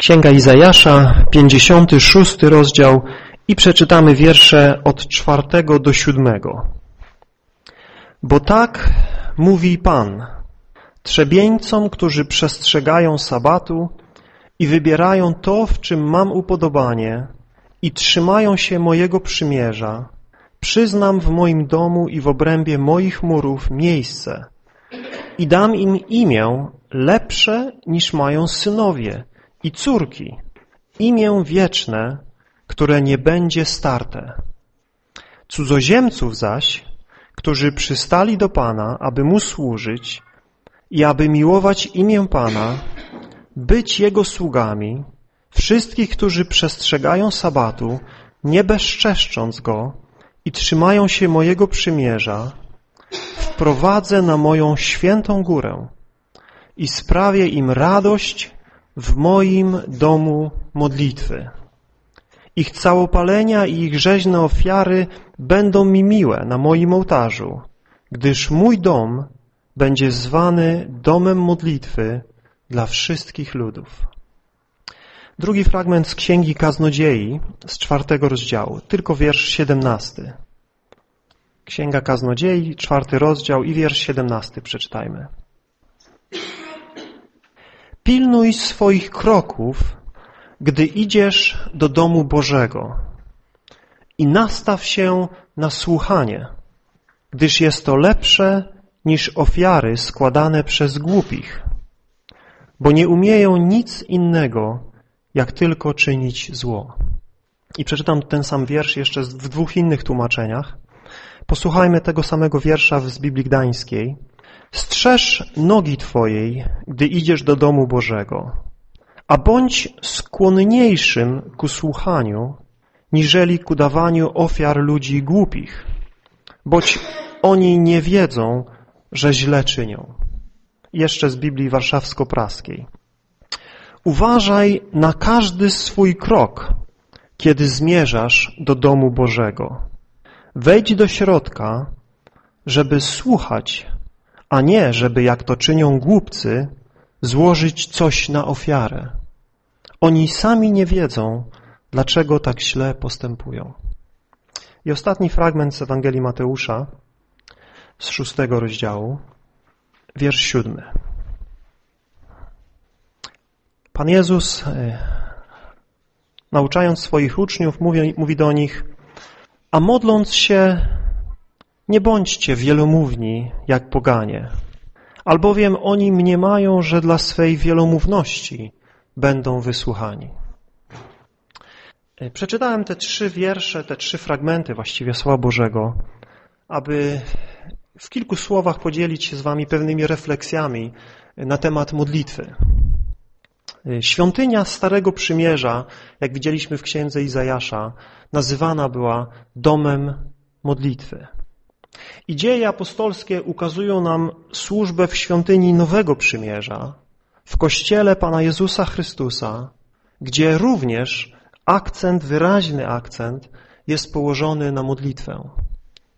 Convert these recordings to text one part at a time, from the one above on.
Księga Izajasza, 56 rozdział i przeczytamy wiersze od czwartego do siódmego. Bo tak mówi Pan, trzebieńcom, którzy przestrzegają sabatu i wybierają to, w czym mam upodobanie i trzymają się mojego przymierza, przyznam w moim domu i w obrębie moich murów miejsce i dam im imię lepsze niż mają synowie i córki, imię wieczne, które nie będzie starte. Cudzoziemców zaś, którzy przystali do Pana, aby Mu służyć i aby miłować imię Pana, być Jego sługami, wszystkich, którzy przestrzegają sabatu, nie bezczeszcząc Go i trzymają się mojego przymierza, wprowadzę na moją świętą górę i sprawię im radość w moim domu modlitwy. Ich całopalenia i ich rzeźne ofiary będą mi miłe na moim ołtarzu, gdyż mój dom będzie zwany domem modlitwy dla wszystkich ludów. Drugi fragment z Księgi Kaznodziei z czwartego rozdziału, tylko wiersz siedemnasty. Księga Kaznodziei, czwarty rozdział i wiersz siedemnasty przeczytajmy. Pilnuj swoich kroków, gdy idziesz do domu Bożego i nastaw się na słuchanie, gdyż jest to lepsze niż ofiary składane przez głupich, bo nie umieją nic innego, jak tylko czynić zło. I przeczytam ten sam wiersz jeszcze w dwóch innych tłumaczeniach. Posłuchajmy tego samego wiersza z Biblii Gdańskiej, Strzeż nogi Twojej, gdy idziesz do domu Bożego, a bądź skłonniejszym ku słuchaniu, niżeli ku dawaniu ofiar ludzi głupich, boć oni nie wiedzą, że źle czynią. Jeszcze z Biblii Warszawsko-Praskiej. Uważaj na każdy swój krok, kiedy zmierzasz do domu Bożego. Wejdź do środka, żeby słuchać a nie, żeby jak to czynią głupcy, złożyć coś na ofiarę. Oni sami nie wiedzą, dlaczego tak źle postępują. I ostatni fragment z Ewangelii Mateusza z szóstego rozdziału, wiersz siódmy. Pan Jezus, e, nauczając swoich uczniów, mówi, mówi do nich, a modląc się, nie bądźcie wielomówni jak poganie, albowiem oni mniemają, że dla swej wielomówności będą wysłuchani. Przeczytałem te trzy wiersze, te trzy fragmenty właściwie Słowa Bożego, aby w kilku słowach podzielić się z wami pewnymi refleksjami na temat modlitwy. Świątynia Starego Przymierza, jak widzieliśmy w księdze Izajasza, nazywana była domem modlitwy. I dzieje apostolskie ukazują nam służbę w świątyni Nowego Przymierza, w Kościele Pana Jezusa Chrystusa, gdzie również akcent, wyraźny akcent jest położony na modlitwę.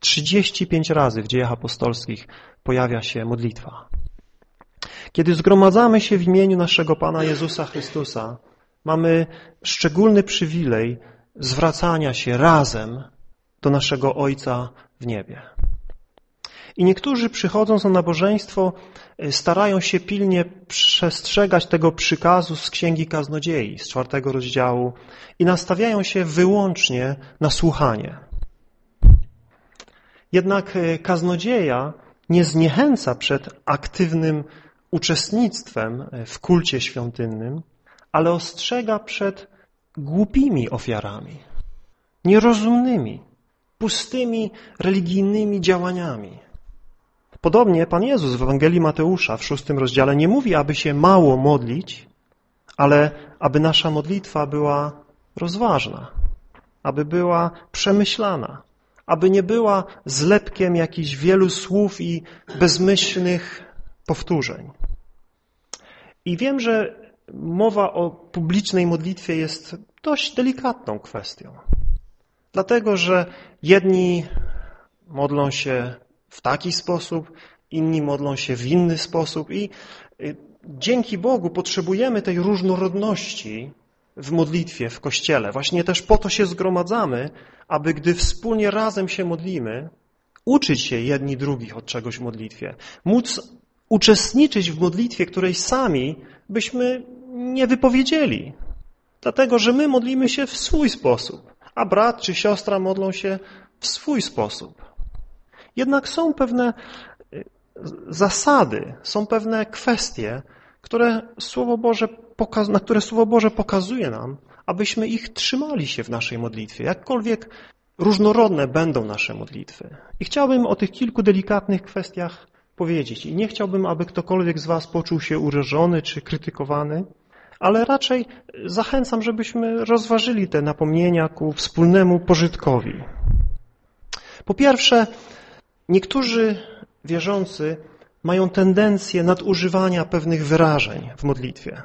35 razy w dziejach apostolskich pojawia się modlitwa. Kiedy zgromadzamy się w imieniu naszego Pana Jezusa Chrystusa, mamy szczególny przywilej zwracania się razem do naszego Ojca w niebie. I niektórzy przychodząc na nabożeństwo e, starają się pilnie przestrzegać tego przykazu z Księgi Kaznodziei, z czwartego rozdziału i nastawiają się wyłącznie na słuchanie. Jednak e, kaznodzieja nie zniechęca przed aktywnym uczestnictwem e, w kulcie świątynnym, ale ostrzega przed głupimi ofiarami, nierozumnymi, pustymi religijnymi działaniami. Podobnie Pan Jezus w Ewangelii Mateusza w szóstym rozdziale nie mówi, aby się mało modlić, ale aby nasza modlitwa była rozważna, aby była przemyślana, aby nie była zlepkiem jakichś wielu słów i bezmyślnych powtórzeń. I wiem, że mowa o publicznej modlitwie jest dość delikatną kwestią. Dlatego, że jedni modlą się w taki sposób, inni modlą się w inny sposób i y, dzięki Bogu potrzebujemy tej różnorodności w modlitwie, w Kościele. Właśnie też po to się zgromadzamy, aby gdy wspólnie razem się modlimy, uczyć się jedni drugich od czegoś w modlitwie. Móc uczestniczyć w modlitwie, której sami byśmy nie wypowiedzieli. Dlatego, że my modlimy się w swój sposób, a brat czy siostra modlą się w swój sposób. Jednak są pewne y, zasady, są pewne kwestie, które Słowo Boże na które Słowo Boże pokazuje nam, abyśmy ich trzymali się w naszej modlitwie, jakkolwiek różnorodne będą nasze modlitwy. I chciałbym o tych kilku delikatnych kwestiach powiedzieć. I nie chciałbym, aby ktokolwiek z Was poczuł się urażony czy krytykowany, ale raczej zachęcam, żebyśmy rozważyli te napomnienia ku wspólnemu pożytkowi. Po pierwsze, niektórzy wierzący mają tendencję nadużywania pewnych wyrażeń w modlitwie.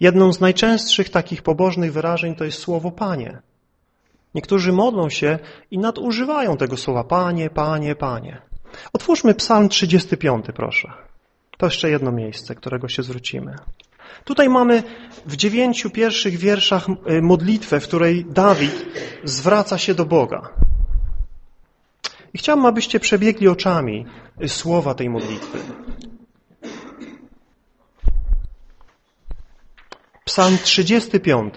Jedną z najczęstszych takich pobożnych wyrażeń to jest słowo Panie. Niektórzy modlą się i nadużywają tego słowa Panie, Panie, Panie. Otwórzmy Psalm 35, proszę. To jeszcze jedno miejsce, którego się zwrócimy. Tutaj mamy w dziewięciu pierwszych wierszach y, modlitwę, w której Dawid zwraca się do Boga. I chciałbym, abyście przebiegli oczami y, słowa tej modlitwy. Psalm 35.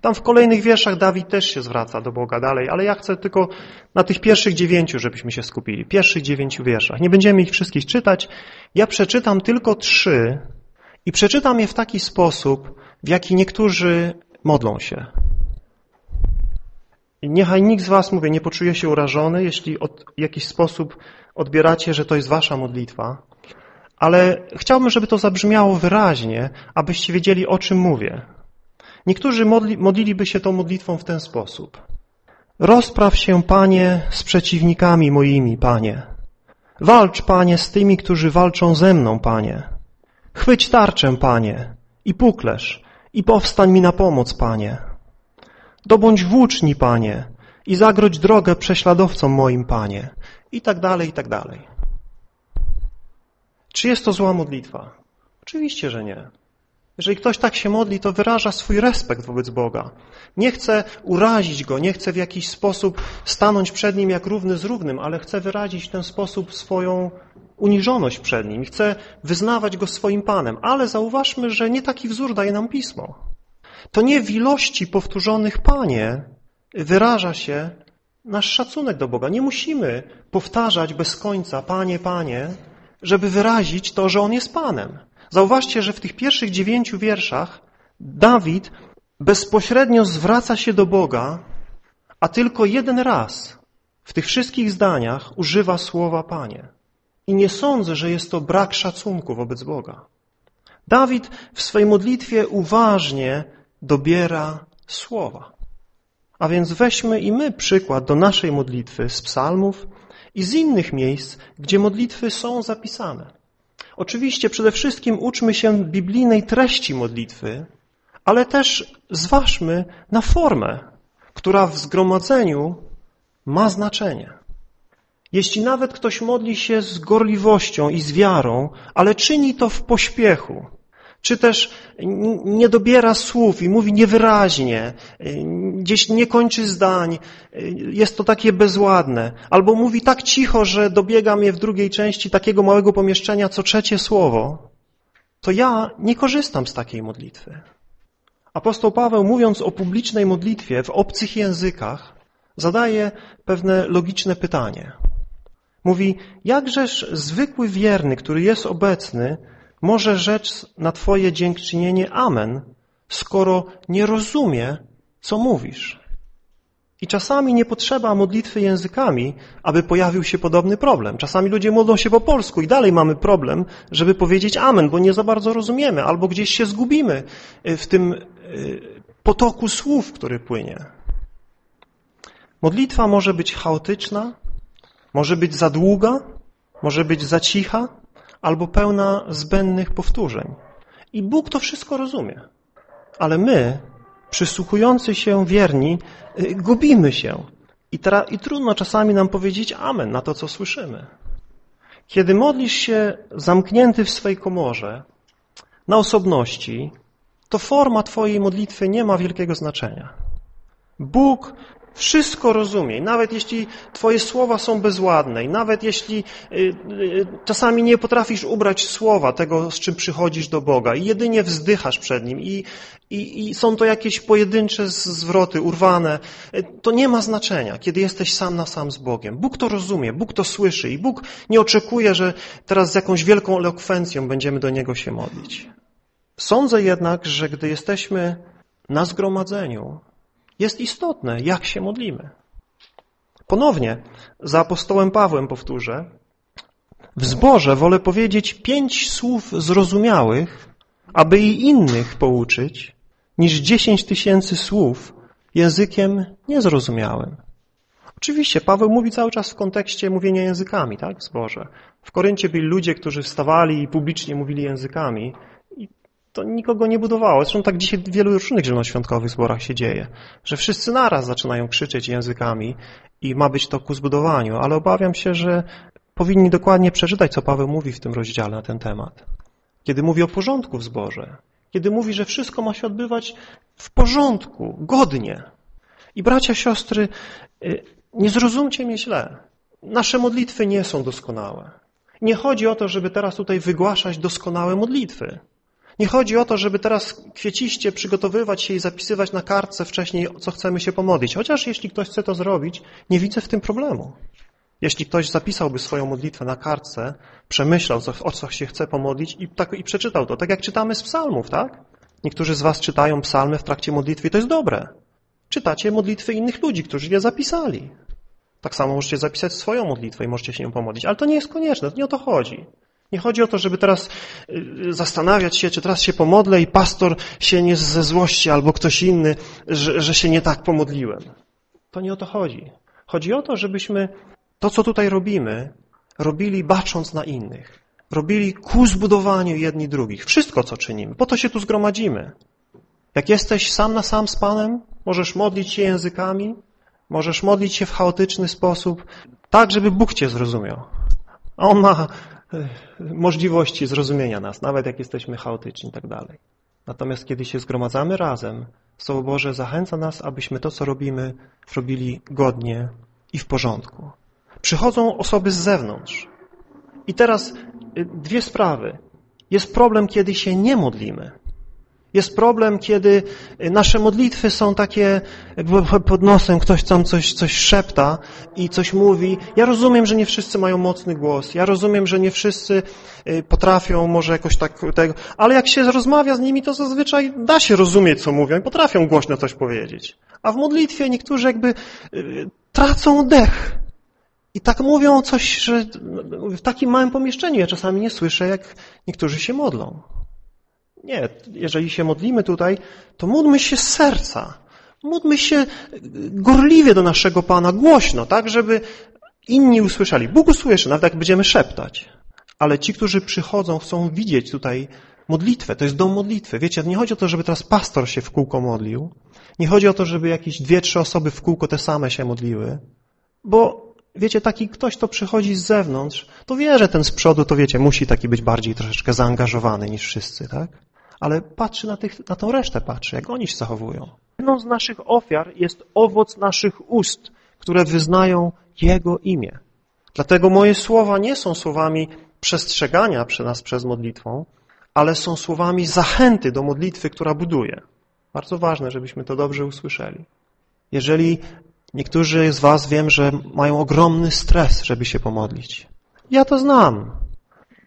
Tam w kolejnych wierszach Dawid też się zwraca do Boga dalej, ale ja chcę tylko na tych pierwszych dziewięciu, żebyśmy się skupili. Pierwszych dziewięciu wierszach. Nie będziemy ich wszystkich czytać. Ja przeczytam tylko trzy i przeczytam je w taki sposób, w jaki niektórzy modlą się. Niechaj nikt z was, mówię, nie poczuje się urażony, jeśli w jakiś sposób odbieracie, że to jest wasza modlitwa, ale chciałbym, żeby to zabrzmiało wyraźnie, abyście wiedzieli, o czym mówię. Niektórzy modli, modliliby się tą modlitwą w ten sposób. Rozpraw się, Panie, z przeciwnikami moimi, Panie. Walcz, Panie, z tymi, którzy walczą ze mną, Panie. Chwyć tarczę, Panie, i puklerz, i powstań mi na pomoc, Panie. Dobądź włóczni, Panie, i zagrodź drogę prześladowcom moim, Panie. I tak dalej, i tak dalej. Czy jest to zła modlitwa? Oczywiście, że nie. Jeżeli ktoś tak się modli, to wyraża swój respekt wobec Boga. Nie chce urazić Go, nie chce w jakiś sposób stanąć przed Nim jak równy z równym, ale chce wyrazić w ten sposób swoją uniżoność przed Nim. Chce wyznawać Go swoim Panem. Ale zauważmy, że nie taki wzór daje nam Pismo. To nie w ilości powtórzonych Panie wyraża się nasz szacunek do Boga. Nie musimy powtarzać bez końca Panie, Panie, żeby wyrazić to, że On jest Panem. Zauważcie, że w tych pierwszych dziewięciu wierszach Dawid bezpośrednio zwraca się do Boga, a tylko jeden raz w tych wszystkich zdaniach używa słowa Panie. I nie sądzę, że jest to brak szacunku wobec Boga. Dawid w swojej modlitwie uważnie dobiera słowa. A więc weźmy i my przykład do naszej modlitwy z psalmów i z innych miejsc, gdzie modlitwy są zapisane. Oczywiście przede wszystkim uczmy się biblijnej treści modlitwy, ale też zważmy na formę, która w zgromadzeniu ma znaczenie. Jeśli nawet ktoś modli się z gorliwością i z wiarą, ale czyni to w pośpiechu, czy też nie dobiera słów i mówi niewyraźnie, gdzieś nie kończy zdań, jest to takie bezładne, albo mówi tak cicho, że dobiega mnie w drugiej części takiego małego pomieszczenia co trzecie słowo, to ja nie korzystam z takiej modlitwy. Apostoł Paweł, mówiąc o publicznej modlitwie w obcych językach, zadaje pewne logiczne pytanie. Mówi, jakżeż zwykły wierny, który jest obecny, może rzec na Twoje dziękczynienie Amen, skoro nie rozumie, co mówisz. I czasami nie potrzeba modlitwy językami, aby pojawił się podobny problem. Czasami ludzie modlą się po polsku i dalej mamy problem, żeby powiedzieć amen, bo nie za bardzo rozumiemy, albo gdzieś się zgubimy w tym y, potoku słów, który płynie. Modlitwa może być chaotyczna, może być za długa, może być za cicha, albo pełna zbędnych powtórzeń. I Bóg to wszystko rozumie. Ale my, przysłuchujący się wierni, y, gubimy się. I, I trudno czasami nam powiedzieć amen na to, co słyszymy. Kiedy modlisz się zamknięty w swej komorze, na osobności, to forma Twojej modlitwy nie ma wielkiego znaczenia. Bóg wszystko rozumie. Nawet jeśli Twoje słowa są bezładne i nawet jeśli y, y, czasami nie potrafisz ubrać słowa tego, z czym przychodzisz do Boga i jedynie wzdychasz przed Nim i, i, i są to jakieś pojedyncze zwroty, urwane, y, to nie ma znaczenia, kiedy jesteś sam na sam z Bogiem. Bóg to rozumie, Bóg to słyszy i Bóg nie oczekuje, że teraz z jakąś wielką elokwencją będziemy do Niego się modlić. Sądzę jednak, że gdy jesteśmy na zgromadzeniu, jest istotne, jak się modlimy. Ponownie, za apostołem Pawłem powtórzę, w zborze wolę powiedzieć pięć słów zrozumiałych, aby i innych pouczyć, niż dziesięć tysięcy słów językiem niezrozumiałym. Oczywiście Paweł mówi cały czas w kontekście mówienia językami, tak, w zborze. W Koryncie byli ludzie, którzy wstawali i publicznie mówili językami to nikogo nie budowało. Zresztą tak dzisiaj w wielu różnych zielonoświątkowych zborach się dzieje, że wszyscy naraz zaczynają krzyczeć językami i ma być to ku zbudowaniu, ale obawiam się, że powinni dokładnie przeczytać, co Paweł mówi w tym rozdziale na ten temat. Kiedy mówi o porządku w zborze, kiedy mówi, że wszystko ma się odbywać w porządku, godnie. I bracia, siostry, y, nie zrozumcie mnie źle. Nasze modlitwy nie są doskonałe. Nie chodzi o to, żeby teraz tutaj wygłaszać doskonałe modlitwy. Nie chodzi o to, żeby teraz kwieciście przygotowywać się i zapisywać na kartce wcześniej, co chcemy się pomodlić. Chociaż jeśli ktoś chce to zrobić, nie widzę w tym problemu. Jeśli ktoś zapisałby swoją modlitwę na kartce, przemyślał, o co się chce pomodlić i, tak, i przeczytał to, tak jak czytamy z psalmów, tak? Niektórzy z was czytają psalmy w trakcie modlitwy i to jest dobre. Czytacie modlitwy innych ludzi, którzy je zapisali. Tak samo możecie zapisać swoją modlitwę i możecie się nią pomodlić, ale to nie jest konieczne, to nie o to chodzi. Nie chodzi o to, żeby teraz y, zastanawiać się, czy teraz się pomodlę i pastor się nie ze złości albo ktoś inny, że, że się nie tak pomodliłem. To nie o to chodzi. Chodzi o to, żebyśmy to, co tutaj robimy, robili bacząc na innych. Robili ku zbudowaniu jedni drugich. Wszystko, co czynimy. Po to się tu zgromadzimy. Jak jesteś sam na sam z Panem, możesz modlić się językami, możesz modlić się w chaotyczny sposób, tak, żeby Bóg cię zrozumiał. On ma możliwości zrozumienia nas, nawet jak jesteśmy chaotyczni i tak dalej. Natomiast kiedy się zgromadzamy razem, Słowo Boże zachęca nas, abyśmy to, co robimy, robili godnie i w porządku. Przychodzą osoby z zewnątrz. I teraz y, dwie sprawy. Jest problem, kiedy się nie modlimy. Jest problem, kiedy nasze modlitwy są takie, pod nosem ktoś tam coś, coś szepta i coś mówi. Ja rozumiem, że nie wszyscy mają mocny głos. Ja rozumiem, że nie wszyscy y, potrafią może jakoś tak tego, ale jak się rozmawia z nimi, to zazwyczaj da się rozumieć, co mówią i potrafią głośno coś powiedzieć. A w modlitwie niektórzy jakby y, tracą dech. I tak mówią coś, że w takim małym pomieszczeniu ja czasami nie słyszę, jak niektórzy się modlą. Nie, jeżeli się modlimy tutaj, to módlmy się z serca. Módlmy się gorliwie do naszego Pana, głośno, tak, żeby inni usłyszeli. Bóg usłyszy, nawet jak będziemy szeptać. Ale ci, którzy przychodzą, chcą widzieć tutaj modlitwę. To jest dom modlitwy. Wiecie, nie chodzi o to, żeby teraz pastor się w kółko modlił. Nie chodzi o to, żeby jakieś dwie, trzy osoby w kółko te same się modliły. Bo wiecie, taki ktoś, kto przychodzi z zewnątrz, to wie, że ten z przodu, to wiecie, musi taki być bardziej troszeczkę zaangażowany niż wszyscy, tak? ale patrzy na, tych, na tą resztę, patrzy, jak oni się zachowują. Jedną z naszych ofiar jest owoc naszych ust, które wyznają Jego imię. Dlatego moje słowa nie są słowami przestrzegania przez nas przez modlitwą, ale są słowami zachęty do modlitwy, która buduje. Bardzo ważne, żebyśmy to dobrze usłyszeli. Jeżeli niektórzy z Was wiem, że mają ogromny stres, żeby się pomodlić. Ja to znam.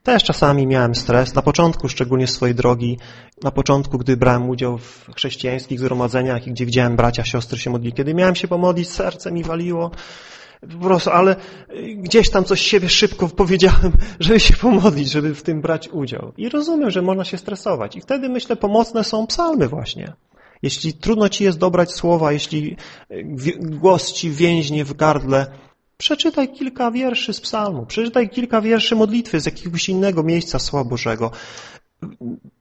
Też czasami miałem stres, na początku szczególnie swojej drogi, na początku, gdy brałem udział w chrześcijańskich zgromadzeniach i gdzie widziałem bracia, siostry się modlić. Kiedy miałem się pomodlić, serce mi waliło, po prostu, ale gdzieś tam coś siebie szybko powiedziałem, żeby się pomodlić, żeby w tym brać udział. I rozumiem, że można się stresować. I wtedy, myślę, pomocne są psalmy właśnie. Jeśli trudno ci jest dobrać słowa, jeśli głos ci więźnie w gardle, Przeczytaj kilka wierszy z psalmu, przeczytaj kilka wierszy modlitwy z jakiegoś innego miejsca Słowa Bożego.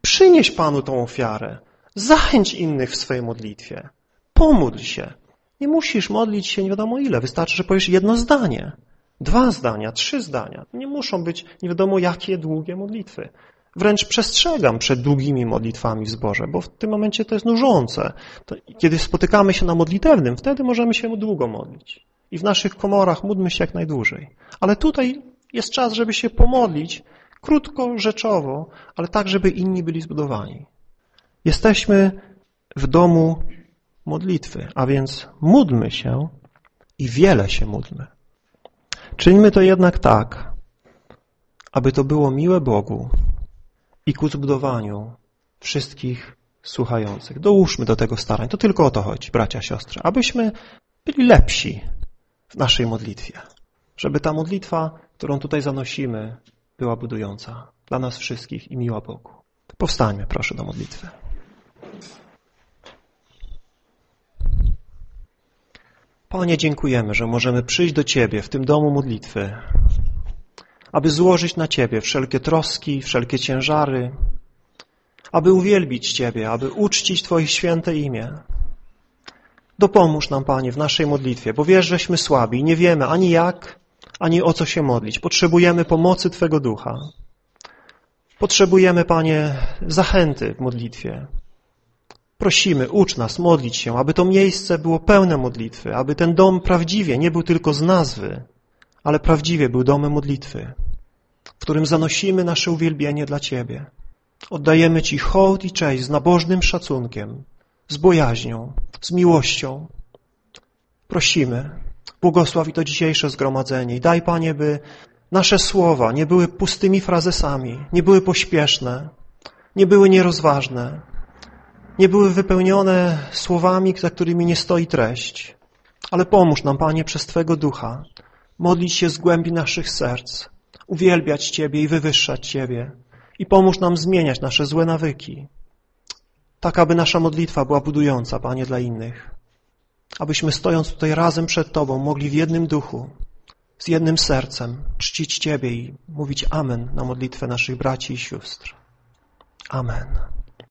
Przynieś Panu tą ofiarę. Zachęć innych w swojej modlitwie. Pomódl się. Nie musisz modlić się nie wiadomo ile. Wystarczy, że powiesz jedno zdanie. Dwa zdania, trzy zdania. Nie muszą być nie wiadomo jakie długie modlitwy. Wręcz przestrzegam przed długimi modlitwami w zborze, bo w tym momencie to jest nużące. To, kiedy spotykamy się na modlitewnym, wtedy możemy się długo modlić. I w naszych komorach módlmy się jak najdłużej. Ale tutaj jest czas, żeby się pomodlić, krótko, rzeczowo, ale tak, żeby inni byli zbudowani. Jesteśmy w domu modlitwy, a więc módlmy się i wiele się módlmy. Czyńmy to jednak tak, aby to było miłe Bogu i ku zbudowaniu wszystkich słuchających. Dołóżmy do tego starań. To tylko o to chodzi, bracia, siostry. Abyśmy byli lepsi w naszej modlitwie. Żeby ta modlitwa, którą tutaj zanosimy, była budująca dla nas wszystkich i miła Bogu. Powstańmy proszę do modlitwy. Panie, dziękujemy, że możemy przyjść do Ciebie w tym domu modlitwy, aby złożyć na Ciebie wszelkie troski, wszelkie ciężary, aby uwielbić Ciebie, aby uczcić Twoje święte imię. Dopomóż nam, Panie, w naszej modlitwie, bo wiesz, żeśmy słabi i nie wiemy ani jak, ani o co się modlić. Potrzebujemy pomocy Twego Ducha. Potrzebujemy, Panie, zachęty w modlitwie. Prosimy, ucz nas modlić się, aby to miejsce było pełne modlitwy, aby ten dom prawdziwie nie był tylko z nazwy, ale prawdziwie był domem modlitwy, w którym zanosimy nasze uwielbienie dla Ciebie. Oddajemy Ci hołd i cześć z nabożnym szacunkiem, z bojaźnią, z miłością. Prosimy, błogosław i to dzisiejsze zgromadzenie i daj, Panie, by nasze słowa nie były pustymi frazesami, nie były pośpieszne, nie były nierozważne, nie były wypełnione słowami, za którymi nie stoi treść. Ale pomóż nam, Panie, przez Twego Ducha modlić się z głębi naszych serc, uwielbiać Ciebie i wywyższać Ciebie i pomóż nam zmieniać nasze złe nawyki, tak aby nasza modlitwa była budująca, Panie, dla innych. Abyśmy stojąc tutaj razem przed Tobą mogli w jednym duchu, z jednym sercem czcić Ciebie i mówić Amen na modlitwę naszych braci i sióstr. Amen.